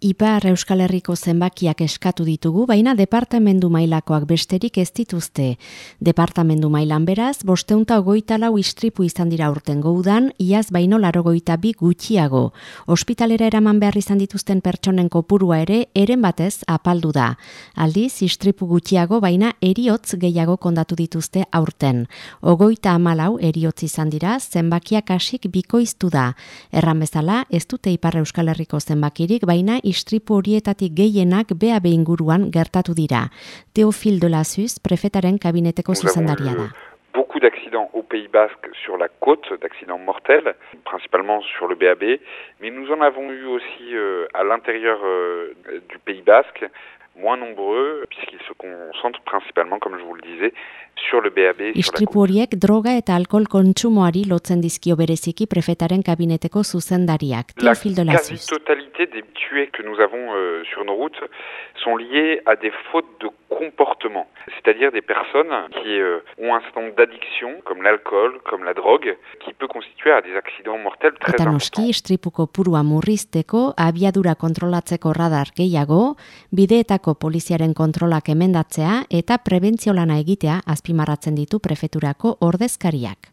Ipar Euskal Herriko zenbakiak eskatu ditugu, baina departamendu mailakoak besterik ez dituzte. Departamendu mailan beraz, bosteunta ogoita lau istripu izan dira urten goudan, iaz baino larogoita bi gutxiago. Hospitalera eraman behar izan dituzten pertsonen kopurua ere, eren batez apaldu da. Aldiz, istripu gutxiago, baina eriotz gehiago kondatu dituzte aurten. Ogoita amalau eriotz izan dira, zenbakiak hasik bikoiztu da. Erran bezala, ez dute Ipar Euskal Herriko zenbakirik, baina istripu horietatik gehienak bea inguruan gertatu dira. Théophile de la Sus, prefetaren kabineteko zuzendaria da. Beaucoup d'accidents au Pays Basque sur la côte, d'accidents mortels, principalement sur le BAB, mais nous en avons eu aussi euh, à l'intérieur euh, du Pays Basque, moins nombreux, puisqu'ils se concentrent principalement, comme je vous le disais, sur le BAB. Istripu horiek droga eta alkohol kontsumoari lotzen dizkio bereziki prefetaren kabineteko zuzendariak. La quasi-totalité des tués que nous avons euh, sur nos routes sont liés à des fautes de comportement, c'est-à-dire des personnes qui euh, ont un certain nombre d'addictions, comme l'alcool, comme la drogue, qui peut constituer à des accidents mortels très Eta noski, istripuko purua murrizteko, abiadura kontrolatzeko radar gehiago, bideetako poliziaren kontrolak emendatzea eta prebentzio lana egitea azpimarratzen ditu prefeturako ordezkariak.